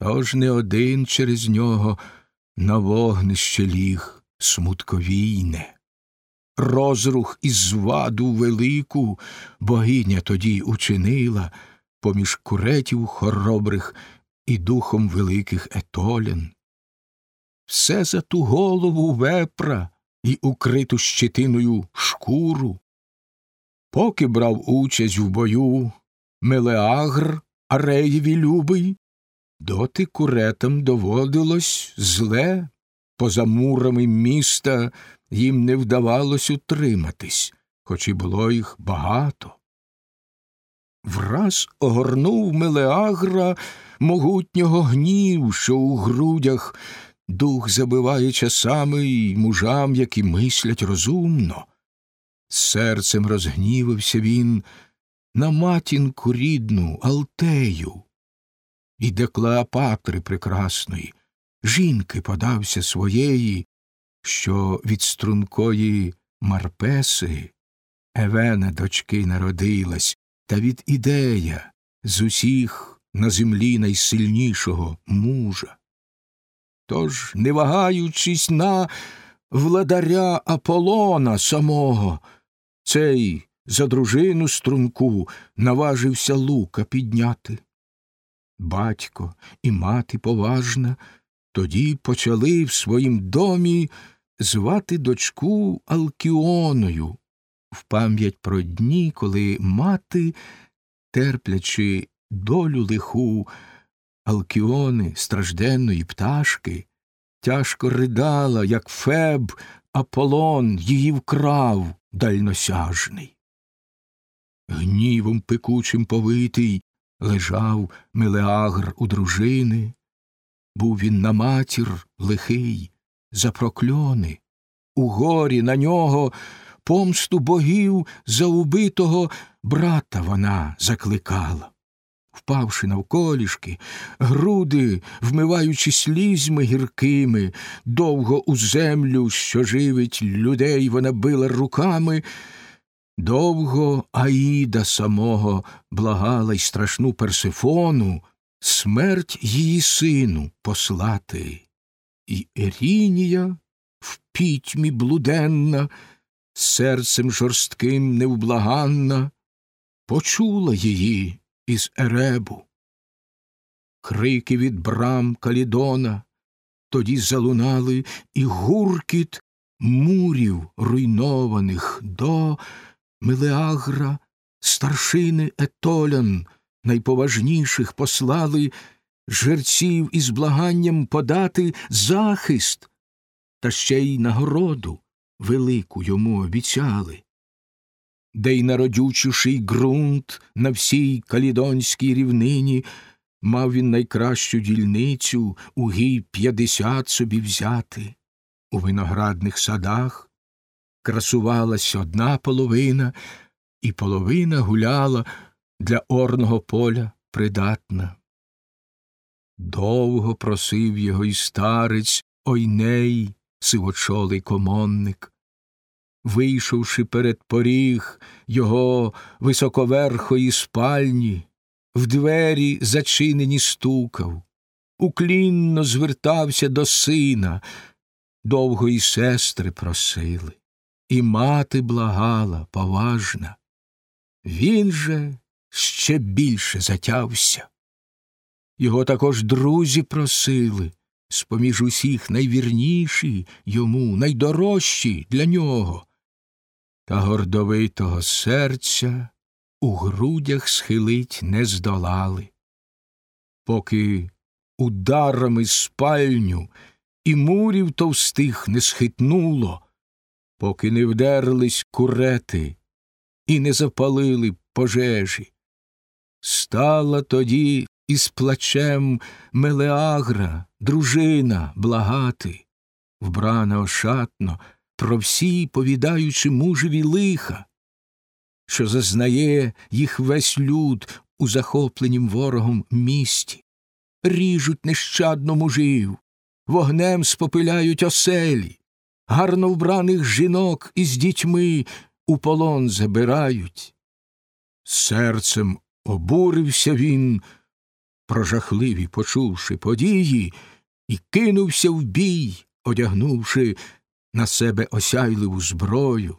Тож не один через нього на вогнище ліг смутковійне. Розрух і зваду велику богиня тоді учинила поміж куретів хоробрих і духом великих етолян. Все за ту голову вепра і укриту щитиною шкуру. Поки брав участь в бою Мелеагр Ареєві любий, доти куретам доводилось зле, поза мурами міста їм не вдавалось утриматись, хоч і було їх багато. Враз огорнув Мелеагра могутнього гнів, що у грудях дух забиває часами й мужам, які мислять розумно. Серцем розгнівився він на матінку рідну Алтею, і до Клеопатри прекрасної, жінки подався своєї, що від стрункої Марпеси Евена дочки народилась, та від ідея з усіх на землі найсильнішого мужа. Тож, не вагаючись на владаря Аполлона самого, цей за дружину струнку наважився лука підняти. Батько і мати поважна тоді почали в своїм домі звати дочку Алкіоною в пам'ять про дні, коли мати, терплячи долю лиху, Алкіони стражденної пташки, тяжко ридала, як Феб Аполлон її вкрав дальносяжний. Гнівом пекучим повитий лежав Мелеагр у дружини, був він на матір лихий, за прокльони, у горі на нього помсту богів за убитого брата вона закликала. Впавши навколішки, груди, вмиваючи слізьми гіркими, довго у землю, що живить людей, вона била руками, довго Аїда самого благала й страшну Персифону смерть її сину послати. І Ерінія в пітьмі блуденна, серцем жорстким невблаганна, почула її із Еребу. Крики від брам Калідона тоді залунали і гуркіт мурів руйнованих до Мелеагра, старшини Етолян, найповажніших послали жерців із благанням подати захист, та ще й нагороду велику йому обіцяли де й народючіший ґрунт на всій калідонській рівнині, мав він найкращу дільницю у гій п'ятдесят собі взяти. У виноградних садах красувалась одна половина, і половина гуляла для орного поля придатна. Довго просив його й старець ойней, сивочолий комонник. Вийшовши перед поріг його високоверхої спальні, в двері зачинені стукав, уклінно звертався до сина, довго й сестри просили, і мати благала поважна. Він же ще більше затявся. Його також друзі просили, з поміж усіх найвірніші йому, найдорожчі для нього, та гордовитого серця у грудях схилить не здолали. Поки ударами спальню і мурів товстих не схитнуло, поки не вдерлись курети і не запалили пожежі. Стала тоді із плачем Мелеагра, дружина благати, вбрана ошатно, про всі, повідаючи мужеві лиха, що зазнає їх весь люд у захопленім ворогом місті, ріжуть нещадно мужів, вогнем спопиляють оселі, гарно вбраних жінок із дітьми у полон забирають. Серцем обурився він, про жахливі почувши події, і кинувся в бій, одягнувши на себе осяйливу зброю.